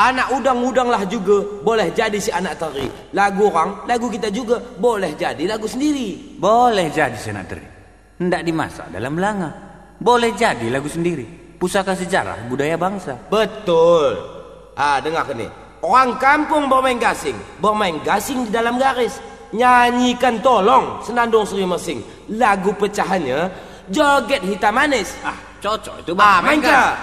Anak udang-udanglah juga boleh jadi si anak teri. Lagu orang, lagu kita juga boleh jadi lagu sendiri. Boleh jadi si anak teri. Tidak dimasak dalam belanga Boleh jadi lagu sendiri. Pusaka sejarah budaya bangsa. Betul. Ah, dengar ke ni. Orang kampung bermain gasing. Bermain gasing di dalam garis. Nyanyikan tolong senandung Sri Mesing. Lagu pecahannya joget hitam manis. Ah, cocok itu bang. Ah, mainkan.